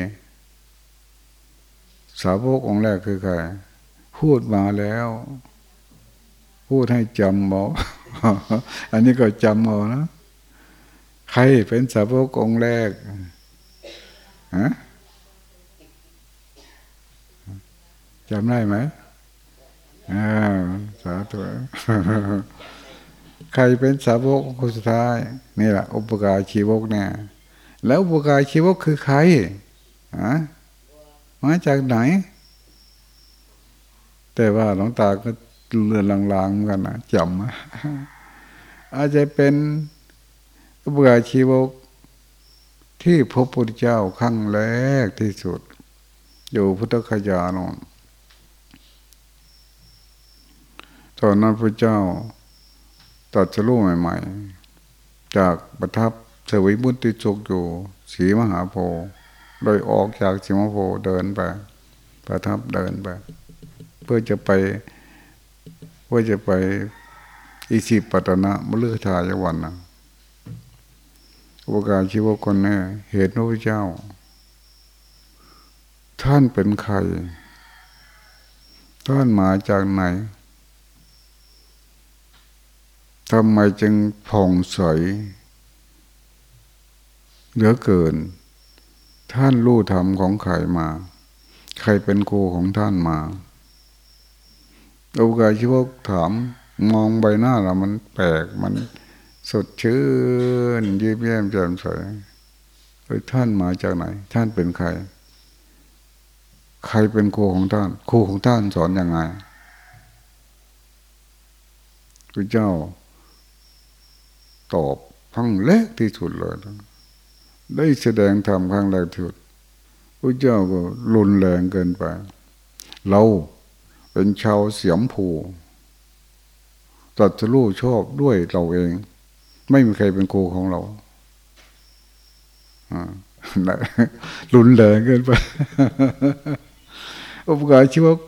สาวกองค์แรกคือใคร พูดมาแล้ว พูดให้จำบอก อันนี้ก็จำเอานะใครเป็นสาวกองแรกฮะจำได้ไหมอ่าสาธุใครเป็นสาวกคนสุดท้าย นี่แหละอุปการชีวกเนี่ย แล้วอุปการชีวกคือใครอะมาจากไหน แต่ว่าหลวงตาก็ เลือนลางๆกันนะจำอาจจะเป็นอุปการชีวกที่พบพุทธเจ้าครั้งแรกที่สุด อยู่พุทธคยานนตอนนั้นพระเจ้าตัดสรู้ใหม่ ๆ จากประทับเสวยบุญติจกอยู่สีมหาโพธิ์โดยออกจากสีมหาโพธิ์เดินไป ประทับเดินไป เพื่อจะไป เพื่อจะไปอิสิปตนะมฤคทายวันนะโอกาสชีวคนนี้เหตุพระเจ้า ท่านเป็นใคร ท่านมาจากไหนทำไมจึงผ่องใสเหลือเกิน ท่านรู้ธรรมของใครมา ใครเป็นครูของท่านมา โอกาสชีวกถามมองใบหน้าเรามันแปลกมันสดชื่นยิ้มแย้มแจ่มใสเฮ้ยท่านมาจากไหน ท่านเป็นใคร ใครเป็นครูของท่าน ครูของท่านสอนอยังไงพระเจ้า ตอบทั้งแรกที่สุดเลย ได้แสดงธรรมครั้งแรกที่สุดพระเจ้าก็รุนแรงเกินไป เรา เป็นชาวเสียมผูตัดสู้ชอบด้วยเราเอง ไม่มีใครเป็นครูของเรารุนแรงเกินไปอุปการชีวก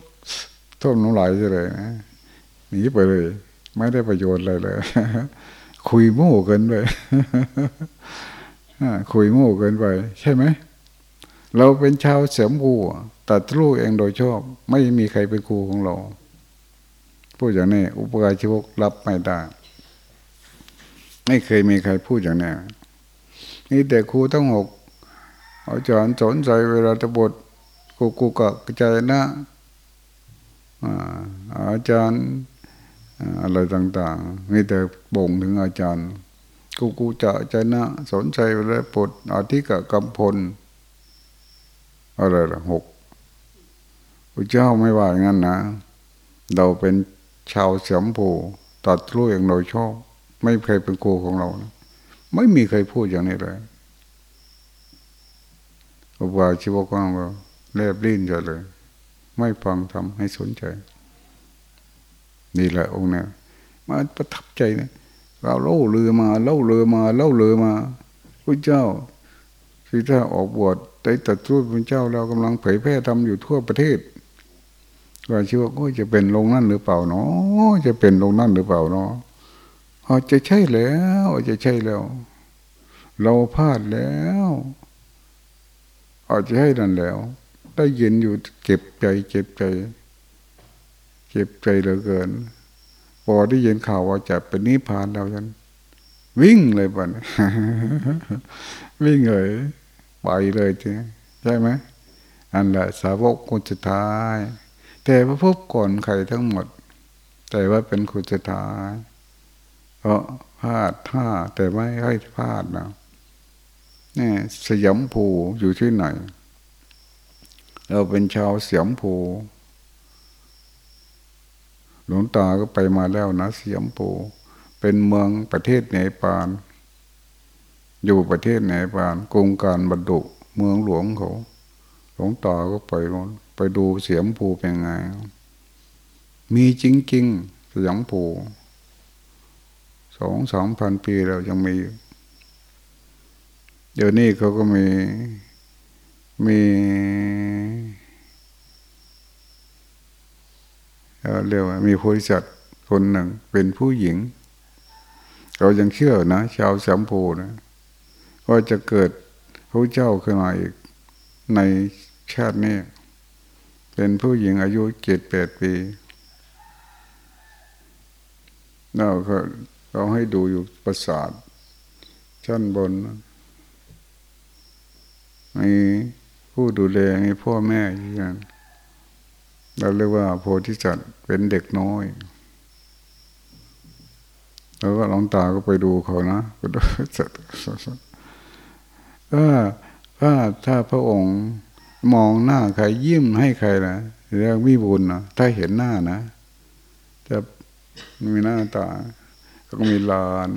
ท่มน้ำลายเลยนะหนีไปเลย ไม่ได้ประโยชน์อะไรเลย คุยโม่เกินไปคุยโม่เกินไป ใช่ไหม เราเป็นชาวเสียมผูตัดรู้เองโดยชอบ ไม่มีใครเป็นครูของเราพูดอย่างนี้ อุปการชีวกรับไม่ได้ไม่เคยมีใครพูดอย่างนี้นี่แต่ครูทั้งหกอาจารย์สนใจเวลาตบทกูกูกะกระจายนะอาจารย์อะไรต่างๆมีแต่บ่งถึงอาจารย์กูกูจะใจนะ สนใจอะไรปดอาทิกะกำพล อะไรล่ะหกพระเจ้าไม่ว่าอย่างนั้นนะ เราเป็นชาวเสียมผูตัดรู้อย่างโดยชอบ ไม่เคยเป็นครูของเรานะไม่มีใครพูดอย่างนี้เลยอุบาชีวกว้างเรียบลิ้นจะเลย ไม่ฟังทำให้สนใจ นี่แหละองค์เนี่ยมาประทับใจนะเราเล่าเรือมาเล่าเรือมาเล่าเรือมาพระเจ้าที่ถ้าออกบวช ได้ตัดรูปพระเจ้าเรากำลังเผยแพร่ทำอยู่ทั่วประเทศว่าชื่อว่าจะเป็นลงนั่นหรือเปล่าเนาะจะเป็นลงนั่นหรือเปล่าเนาะอาจจะใช่แล้วอาจจะใช่แล้ว เราพลาดแล้วอาจจะให้นั่นแล้ว ได้ยินอยู่เจ็บใจเจ็บใจเจ็บใจเหลือเกินพอได้ยินข่าวว่าจะเป็นนิพพานแล้วฉันวิ่งเลยบ่นวิ่งเลย ไปเลยทีใช่ไหมอันละสาวกคนสุดท้าย แต่พระพบก่อนใครทั้งหมด แต่ว่าเป็นคนสุดท้ายเพราะพลาดท่าแต่ไม่ให้พลาดนะนี่สยามภูอยู่ที่ไหน เราเป็นชาวสยามภูหลวงตาก็ไปมาแล้วนะสยามภูเป็นเมืองประเทศไหนปาน อยู่ประเทศไหนปานกรุงการบรรดุเมืองหลวงเขาหลวงตาก็ไปไปดูเสียมภูเป็นไง มีจริงๆสยมภูสองสามพันปีแล้วยังมีเดี๋ยวนี้เขาก็มีมีเรียกว่ามีผู้จัดคนหนึ่งเป็นผู้หญิง เรายังเชื่อนะ ชาวสัมพูนะ ว่าจะเกิดพระเจ้าขึ้นมาอีกในชาตินี้ เป็นผู้หญิงอายุเจ็ดแปดปีเราก็เราให้ดูอยู่ประสาทชั้นบนมีผู้ดูแลมีพ่อแม่อยู่กันเราเรียกว่าโพธิสัตว์เป็นเด็กน้อย แล้วก็ลองตาก็ไปดูเขานะก็ดูสัตว์ ถ้าถ้าถ้าพระองค์มองหน้าใครยิ้มให้ใครนะเรียกวิบุญนะถ้าเห็นหน้านะจะมีหน้าตาก็มีลาน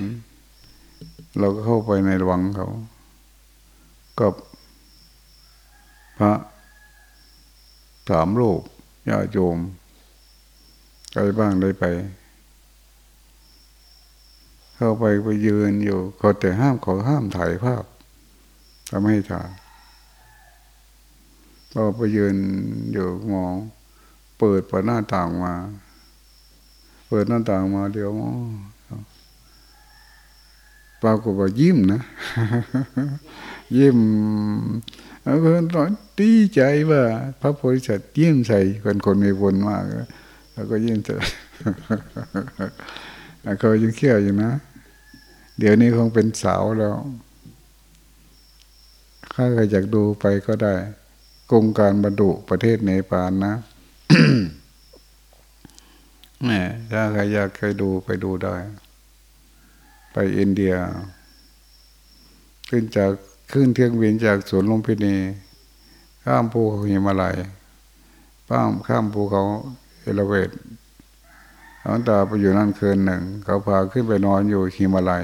เราก็เข้าไปในวังเขา กับพระสามโลกญาโยมใครบ้างได้ไป เข้าไปไปยืนอยู่ก็แต่ห้ามขอห้ามถ่ายภาพ ทำให้ถ่ายก็ไปยืนอยู่มอง เปิดประหน้าต่างมา เปิดหน้าต่างมาเดี๋ยวมองปรากฏว่ายิ้มนะ ยิ้มแล้วก็ร้อนดีใจว่า พระโพธิสัตว์ยิ้มใส่คนคนมีบุญมากแล้วก็ยิ้มใส่เขายังเขี้ยวอยู่นะ เดี๋ยวนี้คงเป็นสาวแล้ว ใครอยากดูไปก็ได้กรมการบรรดุประเทศเนปาลนะแม่ถ้าใครอยากเคยดูไปดูได้ ไปอินเดีย ขึ้นจากขึ้นเที่ยงวินจากสวนลุมพินีข้ามภูเขาหิมาลัยป้ามข้ามภูเขาเอลเวตหลวงตาไปอยู่นั่นคืนหนึ่ง เขาพาขึ้นไปนอนอยู่หิมาลัย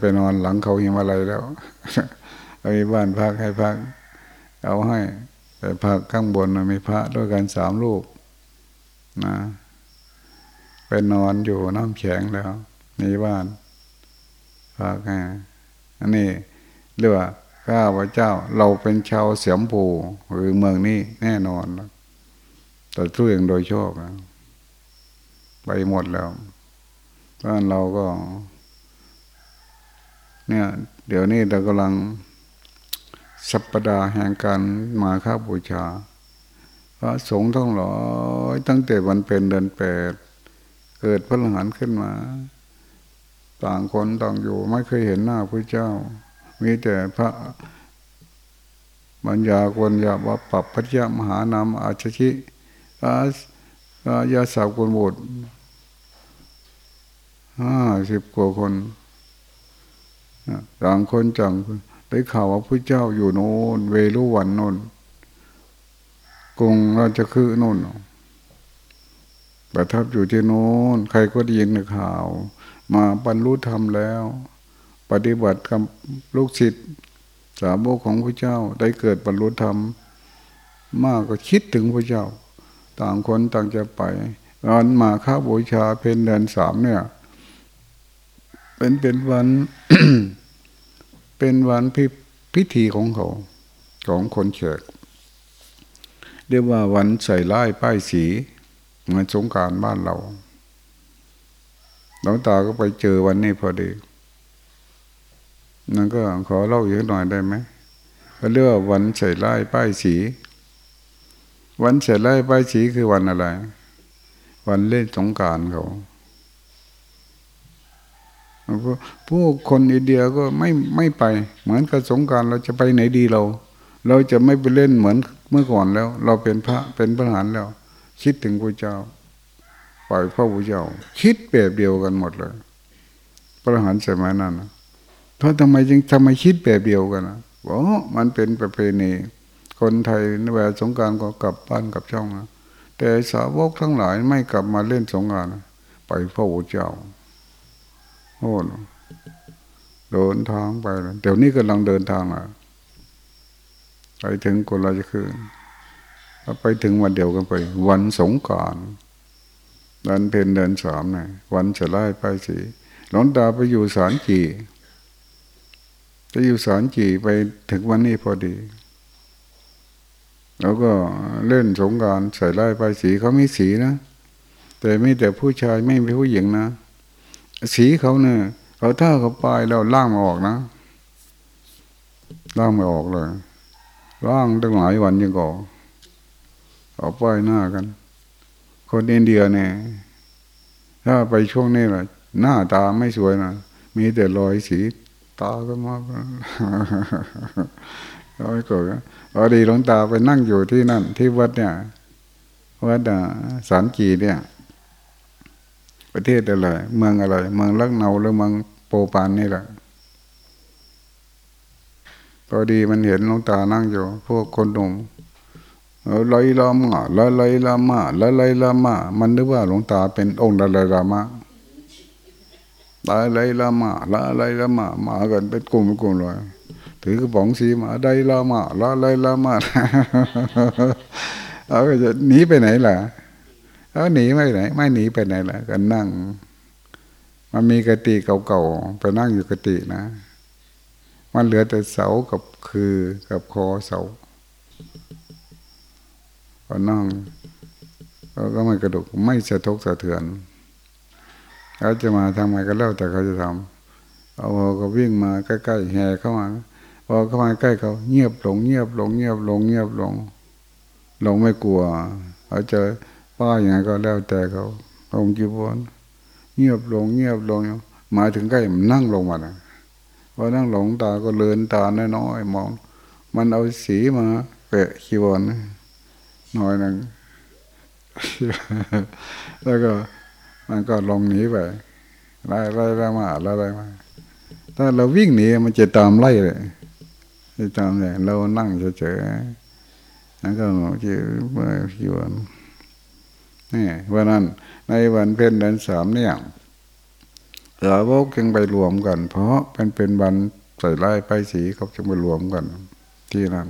ไปนอนหลังเขาหิมาลัยแล้วเอามีบ้านพักให้พัก เอาให้แต่พักข้างบนมีพระด้วยกันสามลูกนะไปนอนอยู่น้ำแข็งแล้วในบ้านพาแค่อันนี้เรียกว่าข้าพเจ้าเราเป็นชาวเสียมผูหรือเมืองนี้แน่นอนแต่ทุกอย่างโดยชอบไปหมดแล้วบ้านเราก็ เนี่ยเดี๋ยวนี้เรากำลังสัปปดาห์แห่งการมาค้าบูชา พระสงฆ์ทั้งหลายตั้งแต่วันเป็นเดือนแปดเกิดพระหานขึ้นมา ต่างคนต่างอยู่ไม่เคยเห็นหน้าพระเจ้า มีแต่พระบัญญาคนยาว่าปรับพระเจ้ามหานามอาชชิอาอายาสาวคนบุตรห้าสิบกว่าคน ต่างคนจังได้ข่าวว่าพระเจ้าอยู่โน่นเวลุวันโน่นกรุงราชคือโน่นประทับอยู่ที่โน้นใครก็ได้ยินข่าว มาบรรลุธรรมแล้ว ปฏิบัติกับลูกศิษย์สาวกของพระเจ้าได้เกิดบรรลุธรรม มากก็คิดถึงพระเจ้า ต่างคนต่างจะไปงานมาค้าบูชาเพนเดือนสามเนี่ย เป็นเป็นวันเป็นวันพิพิธีของเขาของคนเฉิกเรียกว่าวันใส่ไล่ป้ายสีเหมือนสงการบ้านเราหลวงตาก็ไปเจอวันนี้พอดีนั่นก็ขอเล่าอีกหน่อยได้ไหมเขาเรียกว่าวันใส่ไล่ป้ายสี วันเสร็จแล้วไปสีคือวันอะไร วันเล่นสงการเขา ผู้คนอินเดียก็ไม่ไม่ไป เหมือนกับสงการเราจะไปไหนดีเรา เราจะไม่ไปเล่นเหมือนเมื่อก่อนแล้ว เราเป็นพระเป็นพระหานแล้ว คิดถึงพระเจ้าปล่อยพระพุทธเจ้า คิดแบบเดียวกันหมดเลย พระหานสมัยนั้นเพราะทำไมจึงทำไมคิดแบบเดียวกันนะบอกมันเป็นประเพณี คนไทยในเวลาสงการก็กลับบ้านกลับช่องนะแต่สาวกทั้งหลายไม่กลับมาเล่นสงการไปพระพุทธเจ้า โอ้เดินทางไปเดี๋ยวนี้กำลังเดินทางอะไปถึงคนละคืนไปถึงวันเดียวกันไป วันสงการเดินเพนเดินสามนะวันจะไล่ไปสีหลงตาไปอยู่สารจีจะอยู่สารจีไปถึงวันนี้พอดี แล้วก็เล่นสงการใส่ไล่ไปสีเขาไม่สีนะ แต่ไม่แต่ผู้ชายไม่เป็นผู้หญิงนะ สีเขาเนี่ยเขาถ้าเขาไปลายเราล่างมาออกนะล่างไม่ออกเลยล่างตั้งหลายวันยังก่อเอาป้ายหน้ากัน คนอินเดียเนี่ย ถ้าไปช่วงนี้แหละหน้าตาไม่สวยนะมีแต่รอยสีตาก็มาร้อยก่อนพอดีหลวงตาไปนั่งอยู่ที่นั่น ที่วัดเนี่ยวัดสารกีเนี่ย ประเทศอะไร เมืองอะไร เมืองลักเนาหรือเมืองโปปานนี่แหละพอดีมันเห็นหลวงตานั่งอยู่ พวกคนหนุ่มลอยลามาละลอยลามาละลอยลามามันนึกว่าหลวงตาเป็นองค์ละลอยลามาละลอยลามาละลอยลามามากันเป็นกลุ่มเป็นกลุ่มเลยถือกระป๋องสีมาได้ลามาละลอยลามาเอาจะหนีไปไหนล่ะ เอาหนีไม่ไหน ไม่หนีไปไหนล่ะกันนั่ง มันมีกติเก่าๆไปนั่งอยู่กตินะ มันเหลือแต่เสากับคือกับคอเสาก็นั่งก็ไม่กระดุกไม่สะทกสะเทือนเขาจะมาทำไมก็แล้วแต่เขาจะทำเอาก็วิ่งมาใกล้ๆแห่เข้ามาพอเข้ามาใกล้เขาเงียบลงเงียบลงเงียบลงเงียบลงลงไม่กลัวเขาเจอ ป้าอย่างไงก็แล้วแต่เขาองค์จีวรเงียบลงเงียบลงหมายถึงใกล้มันนั่งลงมานะพอนั่งหลงตาก็เลือนตาน้อยๆมอง มันเอาสีมาเปะจีวรน้อยนึงแล้วก็มันก็ลงหนีไปไล่ไล่ไล่มาไล่ไล่มาถ้าเราวิ่งหนีมันจะตามไล่เลยจะตามเลยเรานั่งเฉยๆแล้วก็จะเมื่อกี่วัน นี่วันนั้นในวันเพ็ญเดือนสามเนี่ยสาวกจึงไปรวมกัน เพราะเป็นเป็นวันใส่ไล่ไปสีเขาจึงไปรวมกัน ที่นั่น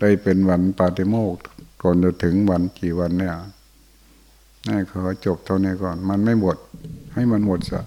ได้เป็นวันปาติโมกก่อนจะถึงวันกี่วันเนี่ยนี่ขอจบเท่านี้ก่อน มันไม่หมด ให้มันหมดซะ